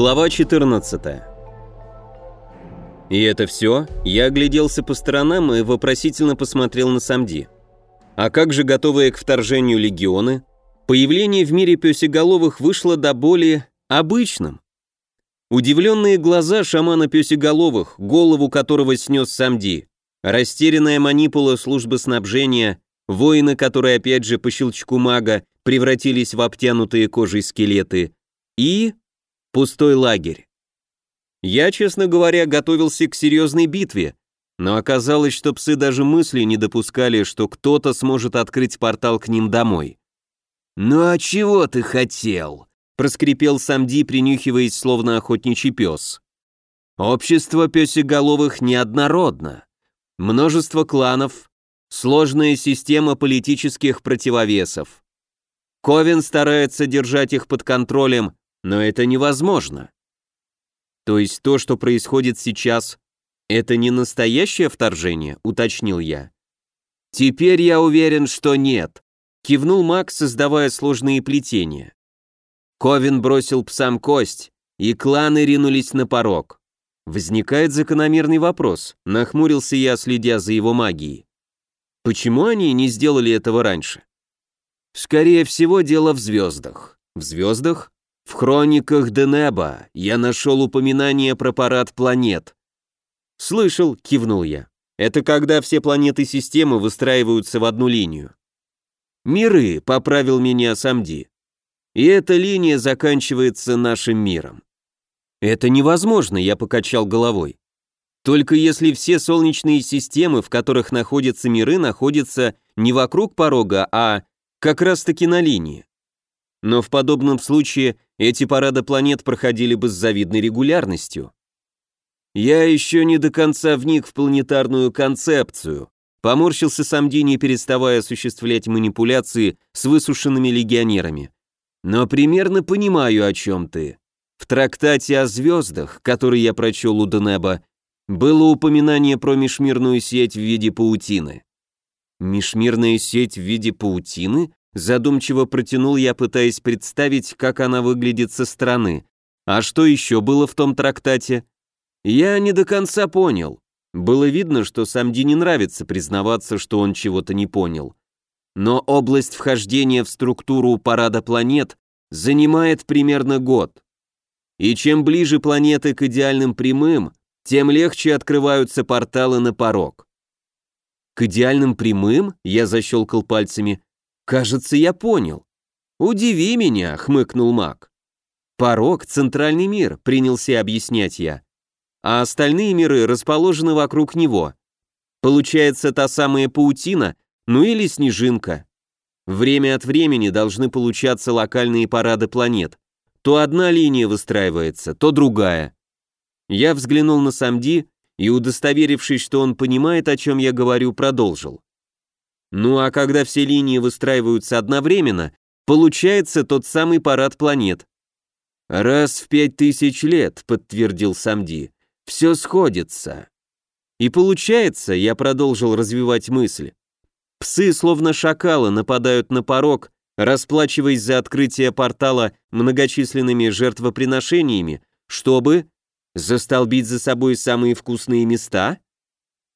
Глава 14 И это все? Я огляделся по сторонам и вопросительно посмотрел на Самди. А как же готовые к вторжению легионы? Появление в мире пёсеголовых вышло до боли обычным. Удивленные глаза шамана пёсеголовых, голову которого снес Самди, растерянная манипула службы снабжения, воины, которые опять же по щелчку мага превратились в обтянутые кожей скелеты, и пустой лагерь. Я, честно говоря, готовился к серьезной битве, но оказалось, что псы даже мысли не допускали, что кто-то сможет открыть портал к ним домой. «Ну а чего ты хотел?» — проскрипел Самди, принюхиваясь, словно охотничий пес. «Общество песеголовых неоднородно. Множество кланов, сложная система политических противовесов. Ковен старается держать их под контролем, но это невозможно. То есть то, что происходит сейчас, это не настоящее вторжение, уточнил я. Теперь я уверен, что нет, кивнул Макс, создавая сложные плетения. Ковин бросил псам кость, и кланы ринулись на порог. Возникает закономерный вопрос, нахмурился я, следя за его магией. Почему они не сделали этого раньше? Скорее всего, дело в звездах. В звездах? В хрониках Денеба я нашел упоминание про парад планет. Слышал, кивнул я. Это когда все планеты системы выстраиваются в одну линию. Миры, поправил меня Самди. И эта линия заканчивается нашим миром. Это невозможно, я покачал головой. Только если все солнечные системы, в которых находятся миры, находятся не вокруг порога, а как раз-таки на линии. Но в подобном случае эти парады планет проходили бы с завидной регулярностью. Я еще не до конца вник в планетарную концепцию. Поморщился Самди, не переставая осуществлять манипуляции с высушенными легионерами. Но примерно понимаю, о чем ты. В трактате о звездах, который я прочел у Денеба, было упоминание про межмирную сеть в виде паутины. Межмирная сеть в виде паутины? Задумчиво протянул я, пытаясь представить, как она выглядит со стороны. А что еще было в том трактате? Я не до конца понял. Было видно, что Самди не нравится признаваться, что он чего-то не понял. Но область вхождения в структуру парада планет занимает примерно год. И чем ближе планеты к идеальным прямым, тем легче открываются порталы на порог. К идеальным прямым, я защелкал пальцами, «Кажется, я понял». «Удиви меня», — хмыкнул маг. «Порог — центральный мир», — принялся объяснять я. «А остальные миры расположены вокруг него. Получается та самая паутина, ну или снежинка. Время от времени должны получаться локальные парады планет. То одна линия выстраивается, то другая». Я взглянул на Самди и, удостоверившись, что он понимает, о чем я говорю, продолжил. Ну а когда все линии выстраиваются одновременно, получается тот самый парад планет. «Раз в пять тысяч лет», — подтвердил Самди, — «все сходится». И получается, я продолжил развивать мысль, псы, словно шакалы, нападают на порог, расплачиваясь за открытие портала многочисленными жертвоприношениями, чтобы застолбить за собой самые вкусные места?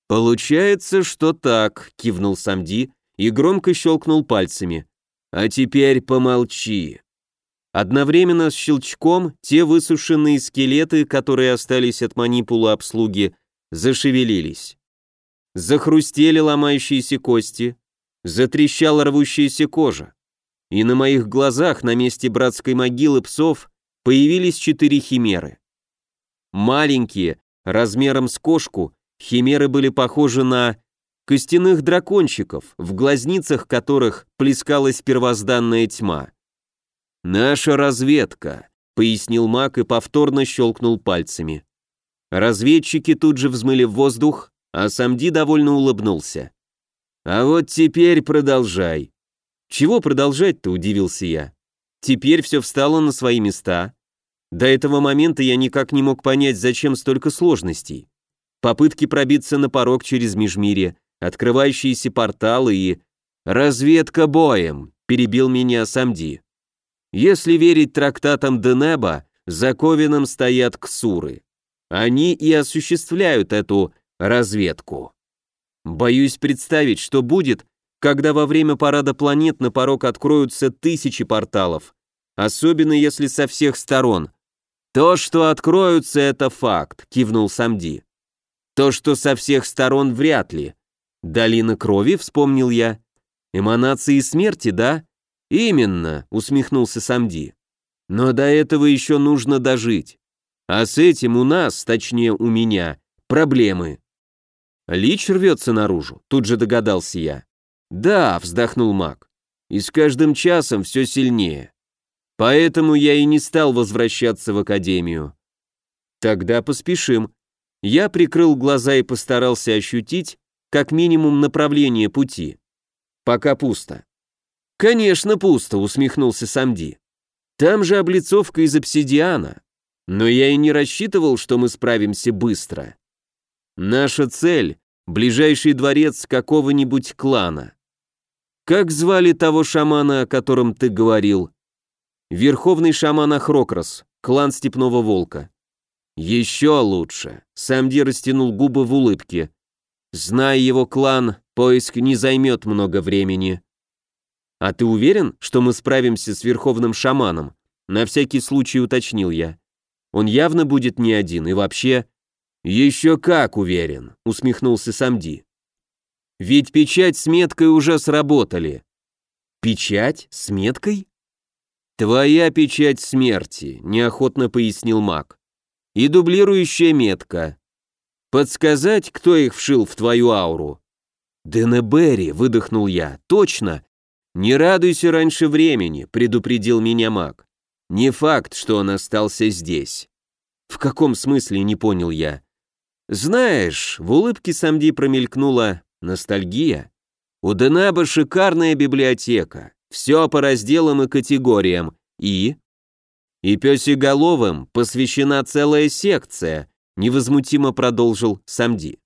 «Получается, что так», — кивнул Самди и громко щелкнул пальцами. «А теперь помолчи». Одновременно с щелчком те высушенные скелеты, которые остались от манипула обслуги, зашевелились. Захрустели ломающиеся кости, затрещала рвущаяся кожа. И на моих глазах на месте братской могилы псов появились четыре химеры. Маленькие, размером с кошку, Химеры были похожи на костяных дракончиков, в глазницах которых плескалась первозданная тьма. «Наша разведка», — пояснил маг и повторно щелкнул пальцами. Разведчики тут же взмыли в воздух, а Самди довольно улыбнулся. «А вот теперь продолжай». «Чего продолжать-то?» — удивился я. «Теперь все встало на свои места. До этого момента я никак не мог понять, зачем столько сложностей попытки пробиться на порог через межмирье, открывающиеся порталы и... «Разведка боем», — перебил меня Самди. «Если верить трактатам Денеба, за Ковином стоят ксуры. Они и осуществляют эту разведку. Боюсь представить, что будет, когда во время парада планет на порог откроются тысячи порталов, особенно если со всех сторон. То, что откроются, это факт, кивнул Самди. То, что со всех сторон, вряд ли. Долина крови, вспомнил я. Эманации смерти, да? Именно, усмехнулся Самди. Но до этого еще нужно дожить. А с этим у нас, точнее у меня, проблемы. Лич рвется наружу, тут же догадался я. Да, вздохнул маг. И с каждым часом все сильнее. Поэтому я и не стал возвращаться в академию. Тогда поспешим. Я прикрыл глаза и постарался ощутить, как минимум, направление пути. Пока пусто. Конечно, пусто, усмехнулся Самди. Там же облицовка из обсидиана. Но я и не рассчитывал, что мы справимся быстро. Наша цель — ближайший дворец какого-нибудь клана. Как звали того шамана, о котором ты говорил? Верховный шаман Ахрокрос, клан Степного Волка. Еще лучше. Самди растянул губы в улыбке. Зная его клан, поиск не займет много времени. А ты уверен, что мы справимся с верховным шаманом? На всякий случай уточнил я. Он явно будет не один, и вообще... «Еще как уверен», — усмехнулся Самди. «Ведь печать с меткой уже сработали». «Печать с меткой?» «Твоя печать смерти», — неохотно пояснил маг. «И дублирующая метка. Подсказать, кто их вшил в твою ауру?» «Денеберри», — выдохнул я, — «точно». «Не радуйся раньше времени», — предупредил меня маг. «Не факт, что он остался здесь». «В каком смысле?» — не понял я. Знаешь, в улыбке Самди промелькнула ностальгия. У Денаба шикарная библиотека, все по разделам и категориям, и... И пёсеголовым посвящена целая секция, невозмутимо продолжил Самди.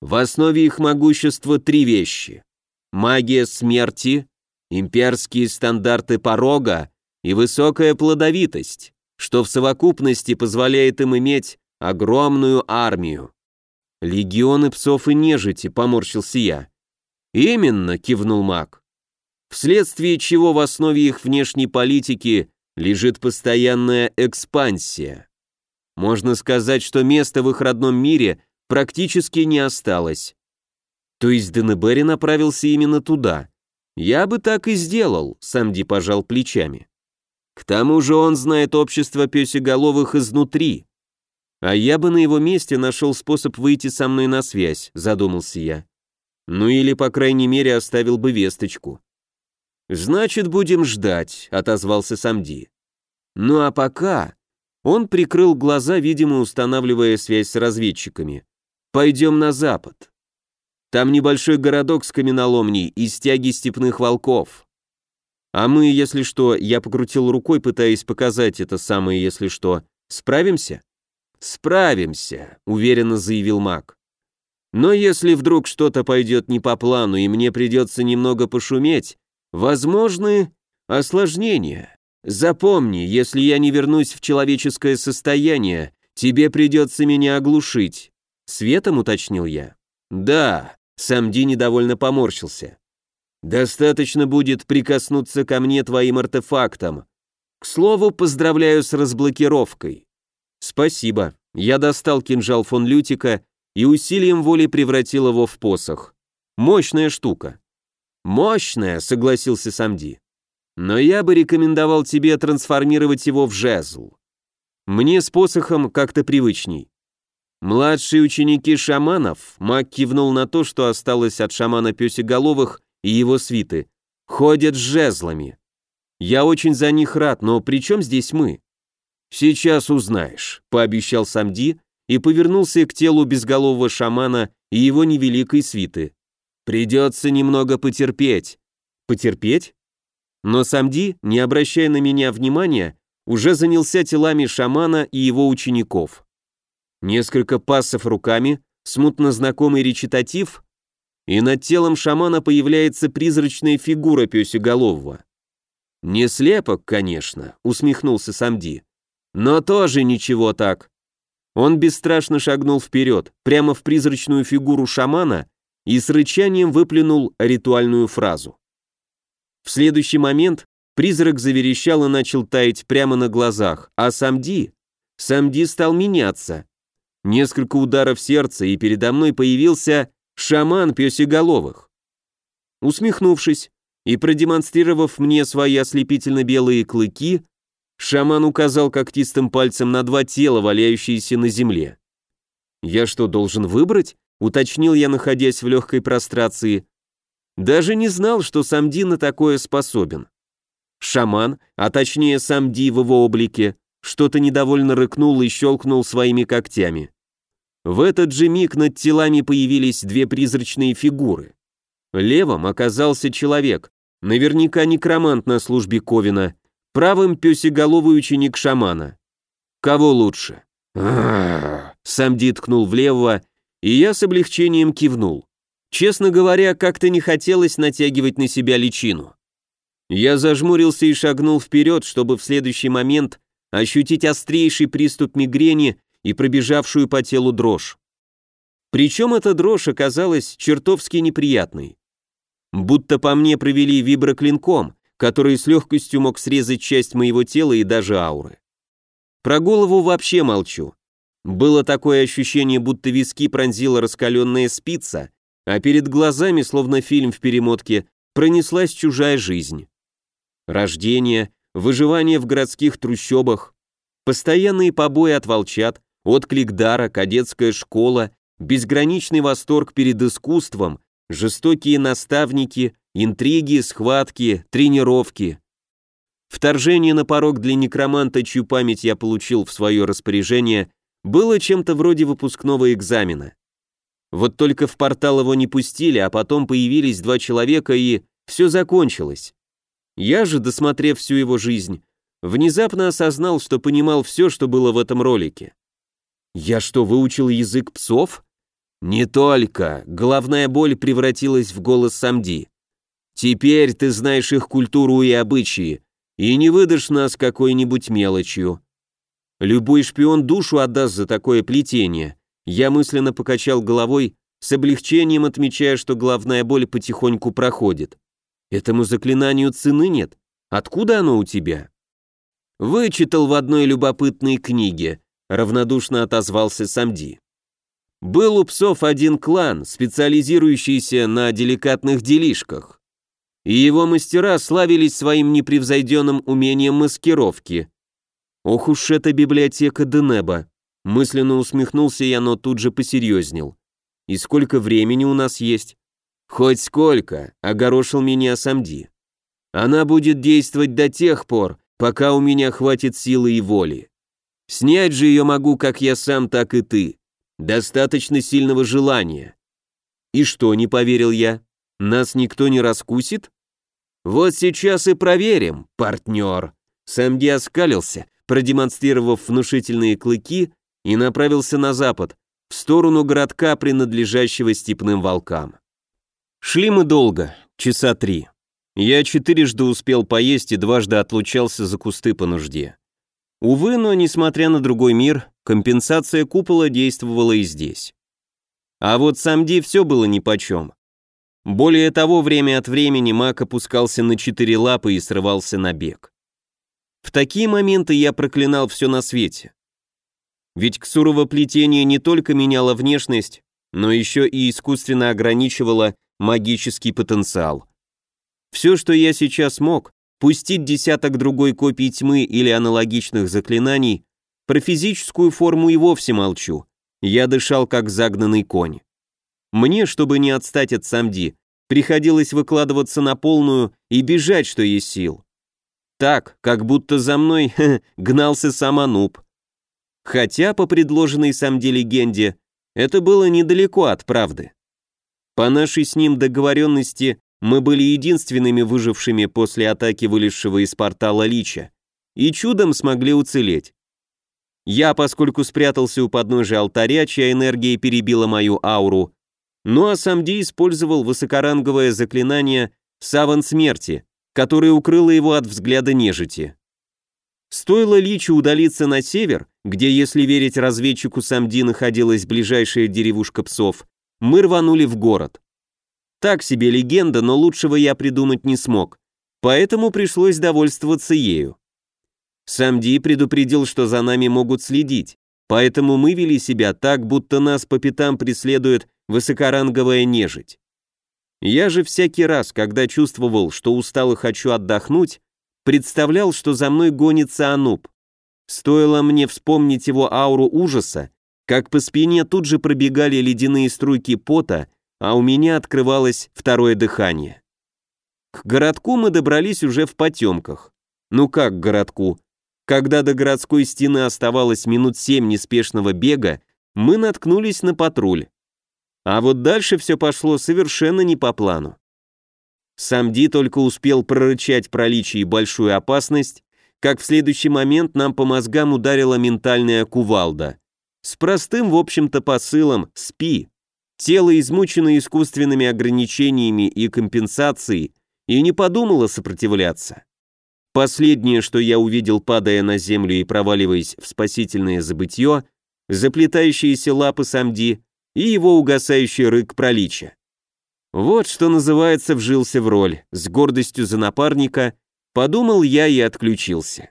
В основе их могущества три вещи. Магия смерти, имперские стандарты порога и высокая плодовитость, что в совокупности позволяет им иметь огромную армию. Легионы псов и нежити, поморщился я. Именно, кивнул маг. Вследствие чего в основе их внешней политики лежит постоянная экспансия. Можно сказать, что места в их родном мире практически не осталось. То есть Денебери направился именно туда. Я бы так и сделал, Самди пожал плечами. К тому же он знает общество пёсеголовых изнутри. А я бы на его месте нашел способ выйти со мной на связь, задумался я. Ну или, по крайней мере, оставил бы весточку. Значит, будем ждать, отозвался Самди. Ну а пока... Он прикрыл глаза, видимо, устанавливая связь с разведчиками. Пойдем на запад. Там небольшой городок с каменоломней и стяги степных волков. А мы, если что, я покрутил рукой, пытаясь показать это самое, если что, справимся? «Справимся», — уверенно заявил маг. «Но если вдруг что-то пойдет не по плану и мне придется немного пошуметь, возможны осложнения. Запомни, если я не вернусь в человеческое состояние, тебе придется меня оглушить». Светом уточнил я. «Да», — Самди недовольно поморщился. «Достаточно будет прикоснуться ко мне твоим артефактом. К слову, поздравляю с разблокировкой. «Спасибо». Я достал кинжал фон Лютика и усилием воли превратил его в посох. Мощная штука. «Мощная», — согласился Самди. «Но я бы рекомендовал тебе трансформировать его в жезл. Мне с посохом как-то привычней». Младшие ученики шаманов, маг кивнул на то, что осталось от шамана Пёсеголовых и его свиты, ходят с жезлами. Я очень за них рад, но при чем здесь мы? «Сейчас узнаешь», — пообещал Самди и повернулся к телу безголового шамана и его невеликой свиты. «Придется немного потерпеть». «Потерпеть?» Но Самди, не обращая на меня внимания, уже занялся телами шамана и его учеников. Несколько пассов руками, смутно знакомый речитатив, и над телом шамана появляется призрачная фигура пёсеголового. «Не слепок, конечно», — усмехнулся Самди, Но тоже ничего так. Он бесстрашно шагнул вперед, прямо в призрачную фигуру шамана и с рычанием выплюнул ритуальную фразу. В следующий момент призрак заверещал и начал таять прямо на глазах, а Самди, Самди стал меняться. Несколько ударов сердца, и передо мной появился шаман пёсеголовых. Усмехнувшись и продемонстрировав мне свои ослепительно-белые клыки, шаман указал когтистым пальцем на два тела, валяющиеся на земле. «Я что, должен выбрать?» — уточнил я, находясь в легкой прострации. Даже не знал, что Самди на такое способен. Шаман, а точнее Самди в его облике, что-то недовольно рыкнул и щелкнул своими когтями. В этот же миг над телами появились две призрачные фигуры. Левым оказался человек, наверняка некромант на службе Ковина, правым пёсеголовый ученик шамана. Кого лучше? Самди ткнул в левого, и я с облегчением кивнул. Честно говоря, как-то не хотелось натягивать на себя личину. Я зажмурился и шагнул вперед, чтобы в следующий момент ощутить острейший приступ мигрени и пробежавшую по телу дрожь. Причем эта дрожь оказалась чертовски неприятной. Будто по мне провели виброклинком, который с легкостью мог срезать часть моего тела и даже ауры. Про голову вообще молчу. Было такое ощущение, будто виски пронзила раскаленная спица, а перед глазами, словно фильм в перемотке, пронеслась чужая жизнь. Рождение, выживание в городских трущобах, постоянные побои от волчат, отклик дара, кадетская школа, безграничный восторг перед искусством, жестокие наставники, интриги, схватки, тренировки. Вторжение на порог для некроманта, чью память я получил в свое распоряжение, было чем-то вроде выпускного экзамена. Вот только в портал его не пустили, а потом появились два человека и все закончилось. Я же, досмотрев всю его жизнь, внезапно осознал, что понимал все, что было в этом ролике. Я что, выучил язык псов? Не только. Головная боль превратилась в голос Самди. Теперь ты знаешь их культуру и обычаи, и не выдашь нас какой-нибудь мелочью. Любой шпион душу отдаст за такое плетение. Я мысленно покачал головой, с облегчением отмечая, что головная боль потихоньку проходит. Этому заклинанию цены нет. Откуда оно у тебя? Вычитал в одной любопытной книге, равнодушно отозвался Самди. Был у псов один клан, специализирующийся на деликатных делишках. И его мастера славились своим непревзойденным умением маскировки. Ох уж эта библиотека Денеба. Мысленно усмехнулся я, но тут же посерьезнел. И сколько времени у нас есть? «Хоть сколько», — огорошил меня Самди. «Она будет действовать до тех пор, пока у меня хватит силы и воли. Снять же ее могу как я сам, так и ты. Достаточно сильного желания». «И что?» — не поверил я. «Нас никто не раскусит?» «Вот сейчас и проверим, партнер». Самди оскалился, продемонстрировав внушительные клыки, и направился на запад, в сторону городка, принадлежащего степным волкам. Шли мы долго, часа три. Я четырежды успел поесть и дважды отлучался за кусты по нужде. Увы, но, несмотря на другой мир, компенсация купола действовала и здесь. А вот сам Ди все было нипочем. Более того, время от времени маг опускался на четыре лапы и срывался на бег. В такие моменты я проклинал все на свете. Ведь ксурово плетение не только меняло внешность, но еще и искусственно ограничивало магический потенциал. Все, что я сейчас мог, пустить десяток другой копий тьмы или аналогичных заклинаний, про физическую форму и вовсе молчу. Я дышал как загнанный конь. Мне, чтобы не отстать от Самди, приходилось выкладываться на полную и бежать, что есть сил. Так, как будто за мной гнался сам Ануб. Хотя, по предложенной Самди легенде, это было недалеко от правды. По нашей с ним договоренности мы были единственными выжившими после атаки вылезшего из портала Лича и чудом смогли уцелеть. Я, поскольку спрятался у подножия алтаря, чья энергия перебила мою ауру, ну а сам Ди использовал высокоранговое заклинание «Саван смерти», которое укрыло его от взгляда нежити. Стоило Личу удалиться на север, где, если верить разведчику Самди, находилась ближайшая деревушка псов, мы рванули в город. Так себе легенда, но лучшего я придумать не смог, поэтому пришлось довольствоваться ею. Самди предупредил, что за нами могут следить, поэтому мы вели себя так, будто нас по пятам преследует высокоранговая нежить. Я же всякий раз, когда чувствовал, что устал и хочу отдохнуть, представлял, что за мной гонится Ануб. Стоило мне вспомнить его ауру ужаса, как по спине тут же пробегали ледяные струйки пота, а у меня открывалось второе дыхание. К городку мы добрались уже в потемках. Ну как к городку? Когда до городской стены оставалось минут семь неспешного бега, мы наткнулись на патруль. А вот дальше все пошло совершенно не по плану. Сам Ди только успел прорычать про личие большую опасность, как в следующий момент нам по мозгам ударила ментальная кувалда. С простым, в общем-то, посылом «спи». Тело, измучено искусственными ограничениями и компенсацией, и не подумало сопротивляться. Последнее, что я увидел, падая на землю и проваливаясь в спасительное забытье, заплетающиеся лапы Самди и его угасающий рык пролича. Вот что называется вжился в роль, с гордостью за напарника, подумал я и отключился.